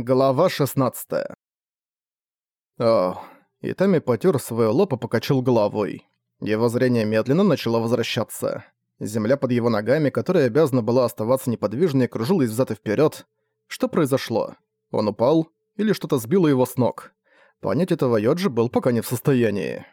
Глава 16 О, Итами потер свой лоб и покачал головой. Его зрение медленно начало возвращаться. Земля под его ногами, которая обязана была оставаться неподвижной, кружилась взад и вперед. Что произошло? Он упал? Или что-то сбило его с ног? Понять этого Йоджи был пока не в состоянии.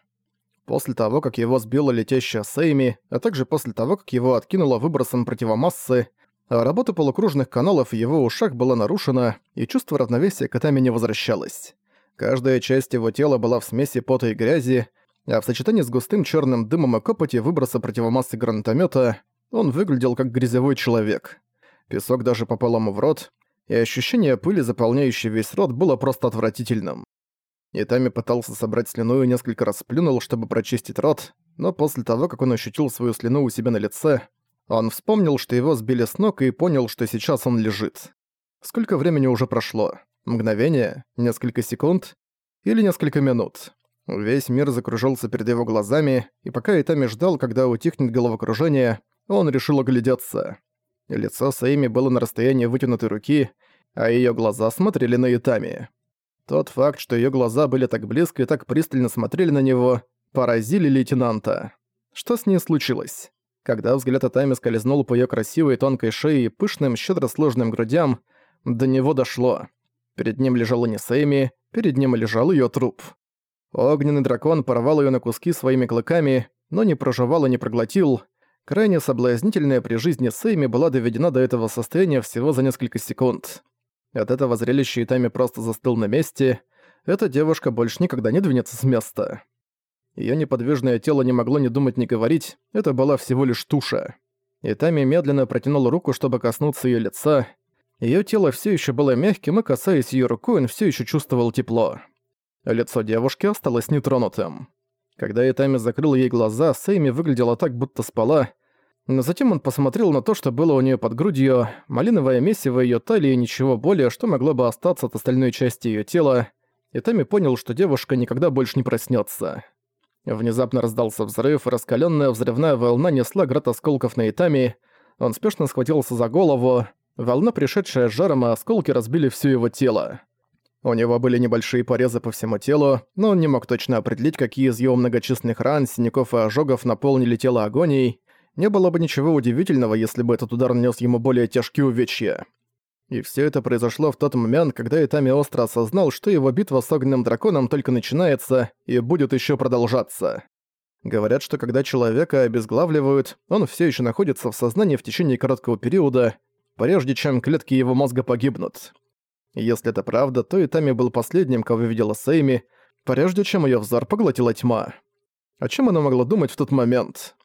После того, как его сбила летящая Сейми, а также после того, как его откинуло выбросом противомассы, а работа полукружных каналов в его ушах была нарушена, и чувство равновесия к Атами не возвращалось. Каждая часть его тела была в смеси пота и грязи, а в сочетании с густым черным дымом и копоти выброса противомассы гранатомета он выглядел как грязевой человек. Песок даже попал ему в рот, и ощущение пыли, заполняющей весь рот, было просто отвратительным. Итами пытался собрать слюну и несколько раз сплюнул, чтобы прочистить рот, но после того, как он ощутил свою слюну у себя на лице, он вспомнил, что его сбили с ног и понял, что сейчас он лежит. Сколько времени уже прошло? Мгновение? Несколько секунд? Или несколько минут? Весь мир закружился перед его глазами, и пока Итами ждал, когда утихнет головокружение, он решил оглядеться. Лицо Саими было на расстоянии вытянутой руки, а её глаза смотрели на Итами. Тот факт, что её глаза были так близко и так пристально смотрели на него, поразили лейтенанта. Что с ней случилось? Когда взгляд Атами скользнул по её красивой тонкой шее и пышным, щедро сложенным грудям, до него дошло. Перед ним лежала не Сэйми, перед ним лежал её труп. Огненный дракон порвал её на куски своими клыками, но не проживал и не проглотил. Крайне соблазнительная при жизни Сэйми была доведена до этого состояния всего за несколько секунд. От этого зрелища Итами просто застыл на месте. Эта девушка больше никогда не двинется с места. Её неподвижное тело не могло ни думать, ни говорить, это была всего лишь туша. Итами медленно протянул руку, чтобы коснуться её лица. Её тело всё ещё было мягким, и касаясь её рукой, он всё ещё чувствовал тепло. Лицо девушки осталось нетронутым. Когда Итами закрыл ей глаза, Сейми выглядела так, будто спала, но затем он посмотрел на то, что было у неё под грудью, малиновое месиво её талии и ничего более, что могло бы остаться от остальной части её тела, и Тами понял, что девушка никогда больше не проснётся. Внезапно раздался взрыв, раскалённая взрывная волна несла град осколков на Итами. Он спешно схватился за голову. Волна, пришедшая с жаром, и осколки разбили всё его тело. У него были небольшие порезы по всему телу, но он не мог точно определить, какие из его многочисленных ран, синяков и ожогов наполнили тело агонией. Не было бы ничего удивительного, если бы этот удар нанес ему более тяжкие увечья. И все это произошло в тот момент, когда Итами остро осознал, что его битва с огненным драконом только начинается и будет еще продолжаться. Говорят, что когда человека обезглавливают, он все еще находится в сознании в течение короткого периода, прежде чем клетки его мозга погибнут. Если это правда, то Итами был последним, кого видела Сейми, прежде чем ее взор поглотила тьма. О чем она могла думать в тот момент?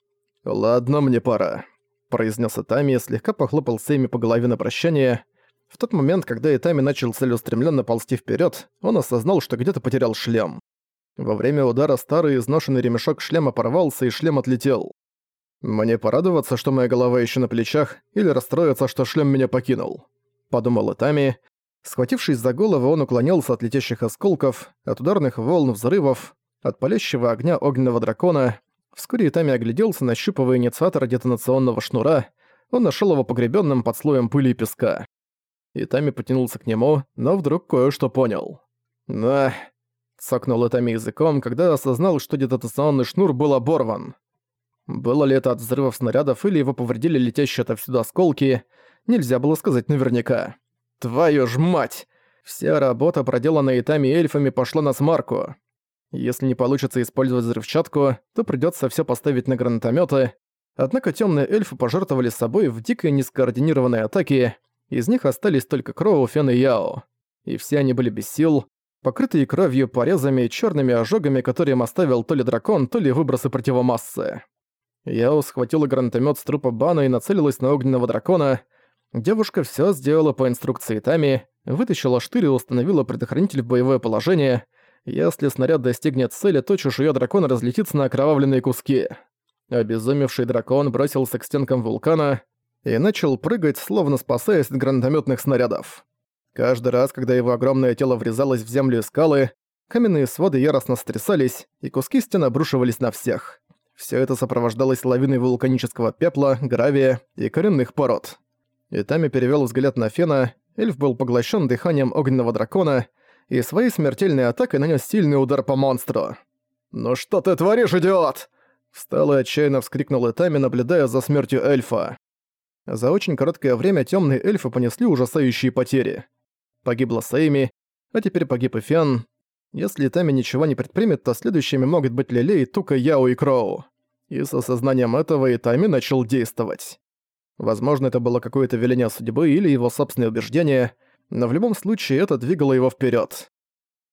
«Ладно, мне пора», — произнес Итами, слегка похлопал Сейми по голове на прощание, в тот момент, когда Итами начал целеустремленно ползти вперед, он осознал, что где-то потерял шлем. Во время удара старый изношенный ремешок шлема порвался, и шлем отлетел. «Мне порадоваться, что моя голова еще на плечах, или расстроиться, что шлем меня покинул», — подумал Итами. Схватившись за голову, он уклонялся от летящих осколков, от ударных волн взрывов, от палящего огня огненного дракона. Вскоре Итами огляделся, нащупывая инициатора детонационного шнура. Он нашел его погребенным под слоем пыли и песка. Итами потянулся к нему, но вдруг кое-что понял. «На...» — цокнул Итами языком, когда осознал, что детонационный шнур был оборван. Было ли это от взрывов снарядов или его повредили летящие отовсюду осколки, нельзя было сказать наверняка. «Твою ж мать!» Вся работа, проделанная Итами эльфами, пошла на смарку. Если не получится использовать взрывчатку, то придётся всё поставить на гранатомёты. Однако тёмные эльфы пожертвовали собой в дикой нескоординированной атаке, из них остались только Кроу, Фен и Яо. И все они были без сил, покрытые кровью, порезами и черными ожогами, которые им оставил то ли дракон, то ли выбросы противомассы. Яо схватила гранатомет с трупа Бана и нацелилась на огненного дракона. Девушка все сделала по инструкции Тами, вытащила штырь и установила предохранитель в боевое положение. Если снаряд достигнет цели, то чешуя дракона разлетится на окровавленные куски. Обезумевший дракон бросился к стенкам вулкана, и начал прыгать, словно спасаясь от гранатометных снарядов. Каждый раз, когда его огромное тело врезалось в землю и скалы, каменные своды яростно стрясались, и куски стен обрушивались на всех. Все это сопровождалось лавиной вулканического пепла, гравия и коренных пород. Итами перевел взгляд на Фена, эльф был поглощен дыханием огненного дракона и своей смертельной атакой нанес сильный удар по монстру. «Ну что ты творишь, идиот?» Встал и отчаянно вскрикнул Итами, наблюдая за смертью эльфа. За очень короткое время темные эльфы понесли ужасающие потери. Погибла Сейми, а теперь погиб и Фен. Если Итами ничего не предпримет, то следующими могут быть Лилей, Тука, Яо и Кроу. И с осознанием этого Итами начал действовать. Возможно, это было какое-то веление судьбы или его собственное убеждение, но в любом случае это двигало его вперед.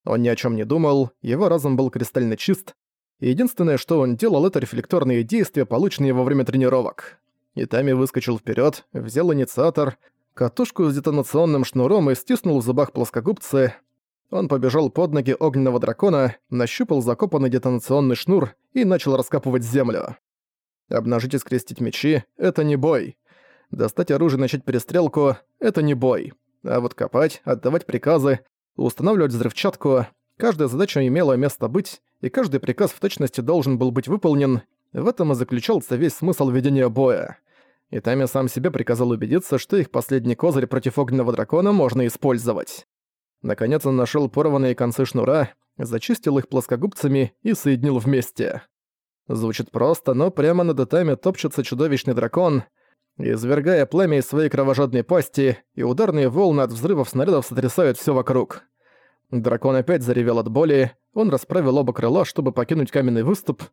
Он ни о чем не думал, его разум был кристально чист, и единственное, что он делал, это рефлекторные действия, полученные во время тренировок. Итами выскочил вперед, взял инициатор, катушку с детонационным шнуром и стиснул в зубах плоскогубцы. Он побежал под ноги огненного дракона, нащупал закопанный детонационный шнур и начал раскапывать землю. Обнажить и скрестить мечи — это не бой. Достать оружие и начать перестрелку — это не бой. А вот копать, отдавать приказы, устанавливать взрывчатку — каждая задача имела место быть, и каждый приказ в точности должен был быть выполнен. В этом и заключался весь смысл ведения боя. И Тами сам себе приказал убедиться, что их последний козырь против огненного дракона можно использовать. Наконец он нашел порванные концы шнура, зачистил их плоскогубцами и соединил вместе. Звучит просто, но прямо над Итами топчется чудовищный дракон, извергая пламя из своей кровожадной пасти, и ударные волны от взрывов снарядов сотрясают все вокруг. Дракон опять заревел от боли, он расправил оба крыла, чтобы покинуть каменный выступ.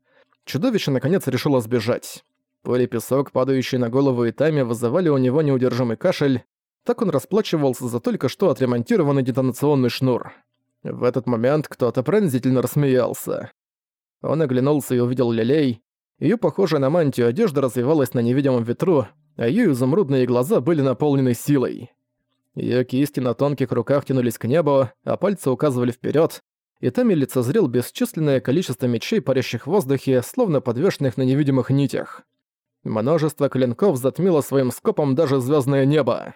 Чудовище наконец решило сбежать. Пыль и песок, падающие на голову Итами, вызывали у него неудержимый кашель. Так он расплачивался за только что отремонтированный детонационный шнур. В этот момент кто-то пронзительно рассмеялся. Он оглянулся и увидел Лилей. Её похожая на мантию одежда развивалась на невидимом ветру, а её изумрудные глаза были наполнены силой. Её кисти на тонких руках тянулись к небу, а пальцы указывали вперёд, и там и лицезрел бесчисленное количество мечей, парящих в воздухе, словно подвешенных на невидимых нитях. Множество клинков затмило своим скопом даже звездное небо.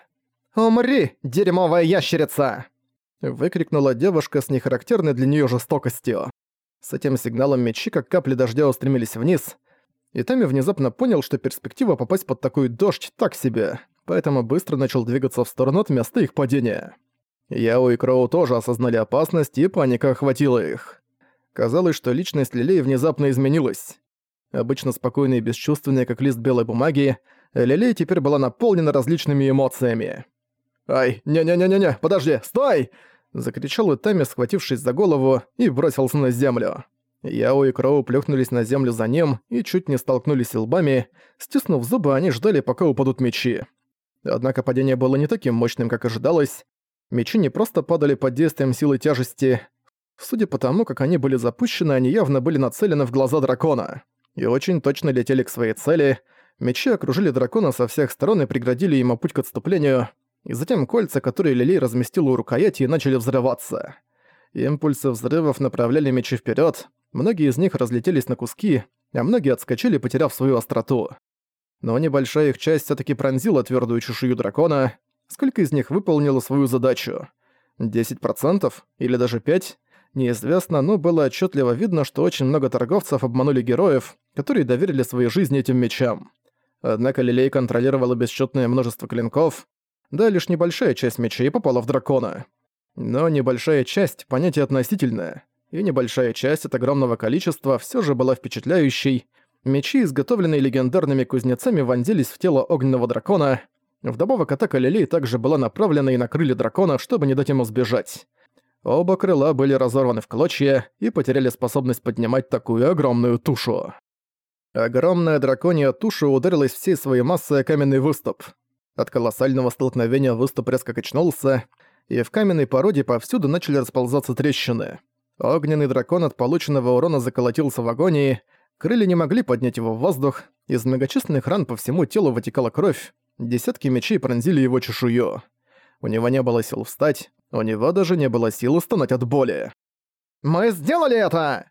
«Умри, дерьмовая ящерица!» выкрикнула девушка с нехарактерной для нее жестокостью. С этим сигналом мечи, как капли дождя, устремились вниз, и Тами внезапно понял, что перспектива попасть под такой дождь так себе, поэтому быстро начал двигаться в сторону от места их падения. Яо и Кроу тоже осознали опасность, и паника охватила их. Казалось, что личность Лилей внезапно изменилась. Обычно спокойная и бесчувственная, как лист белой бумаги, Лилей теперь была наполнена различными эмоциями. «Ай, не-не-не-не-не, подожди, стой!» Закричал Итами, схватившись за голову, и бросился на землю. Яо и Кроу плюхнулись на землю за ним и чуть не столкнулись лбами. Стиснув зубы, они ждали, пока упадут мечи. Однако падение было не таким мощным, как ожидалось. Мечи не просто падали под действием силы тяжести. Судя по тому, как они были запущены, они явно были нацелены в глаза дракона. И очень точно летели к своей цели. Мечи окружили дракона со всех сторон и преградили ему путь к отступлению. И затем кольца, которые Лилей разместил у рукояти, начали взрываться. Импульсы взрывов направляли мечи вперед. Многие из них разлетелись на куски, а многие отскочили, потеряв свою остроту. Но небольшая их часть все таки пронзила твердую чешую дракона, Сколько из них выполнило свою задачу? 10% или даже 5%? Неизвестно, но было отчетливо видно, что очень много торговцев обманули героев, которые доверили свои жизни этим мечам. Однако Лилей контролировала бесчетное множество клинков, да лишь небольшая часть мечей попала в дракона. Но небольшая часть — понятие относительное, и небольшая часть от огромного количества все же была впечатляющей. Мечи, изготовленные легендарными кузнецами, вонзились в тело огненного дракона — Вдобавок атака Лилей также была направлена и на крылья дракона, чтобы не дать ему сбежать. Оба крыла были разорваны в клочья и потеряли способность поднимать такую огромную тушу. Огромная драконья туша ударилась всей своей массой о каменный выступ. От колоссального столкновения выступ резко качнулся, и в каменной породе повсюду начали расползаться трещины. Огненный дракон от полученного урона заколотился в агонии, крылья не могли поднять его в воздух, из многочисленных ран по всему телу вытекала кровь, Десятки мечей пронзили его чешую. У него не было сил встать, у него даже не было сил стонать от боли. «Мы сделали это!»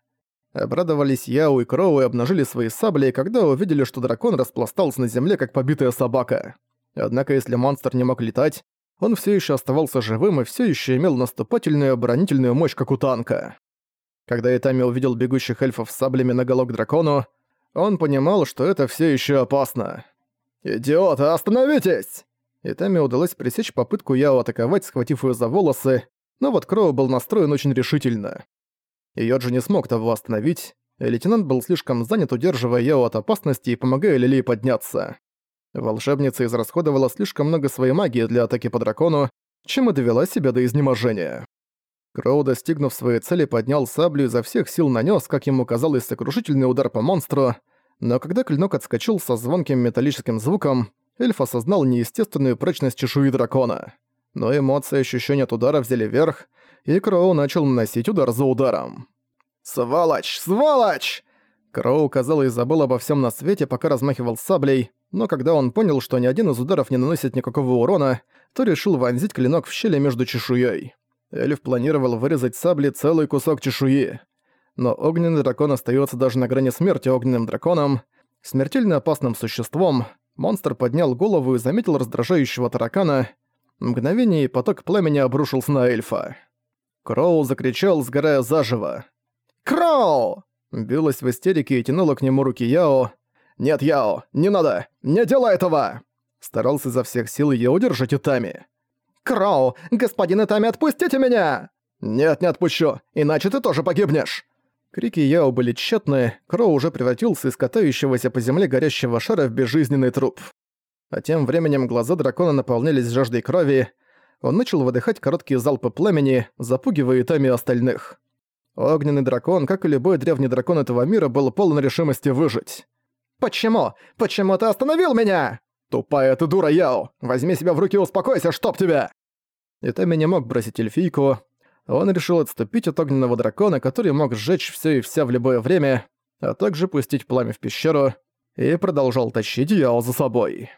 Обрадовались Яу и Кроу и обнажили свои сабли, когда увидели, что дракон распластался на земле, как побитая собака. Однако если монстр не мог летать, он все еще оставался живым и все еще имел наступательную оборонительную мощь, как у танка. Когда Итами увидел бегущих эльфов с саблями на голок дракону, он понимал, что это все еще опасно. «Идиоты, остановитесь!» Итами удалось пресечь попытку Яо атаковать, схватив ее за волосы, но вот Кроу был настроен очень решительно. И Йоджи не смог того остановить, и лейтенант был слишком занят, удерживая Яо от опасности и помогая Лилии подняться. Волшебница израсходовала слишком много своей магии для атаки по дракону, чем и довела себя до изнеможения. Кроу, достигнув своей цели, поднял саблю и изо всех сил нанес, как ему казалось, сокрушительный удар по монстру, но когда клинок отскочил со звонким металлическим звуком, эльф осознал неестественную прочность чешуи дракона. Но эмоции и ощущения от удара взяли верх, и Кроу начал наносить удар за ударом. «Сволочь! Сволочь!» Кроу, казалось, забыл обо всем на свете, пока размахивал саблей, но когда он понял, что ни один из ударов не наносит никакого урона, то решил вонзить клинок в щели между чешуей. Эльф планировал вырезать саблей целый кусок чешуи. Но огненный дракон остается даже на грани смерти огненным драконом, смертельно опасным существом. Монстр поднял голову и заметил раздражающего таракана. Мгновение и поток пламени обрушился на эльфа. Кроу закричал, сгорая заживо. «Кроу!» Билась в истерике и тянула к нему руки Яо. «Нет, Яо, не надо! Не делай этого!» Старался изо всех сил ее удержать Итами. «Кроу! Господин Итами, отпустите меня!» «Нет, не отпущу, иначе ты тоже погибнешь!» Крики Яо были тщетны, Кроу уже превратился из катающегося по земле горящего шара в безжизненный труп. А тем временем глаза дракона наполнялись жаждой крови, он начал выдыхать короткие залпы пламени, запугивая Итами остальных. Огненный дракон, как и любой древний дракон этого мира, был полон решимости выжить. «Почему? Почему ты остановил меня?» «Тупая ты дура, Яо! Возьми себя в руки и успокойся, чтоб тебя!» Итами не мог бросить эльфийку. Он решил отступить от огненного дракона, который мог сжечь все и вся в любое время, а также пустить пламя в пещеру, и продолжал тащить Яо за собой.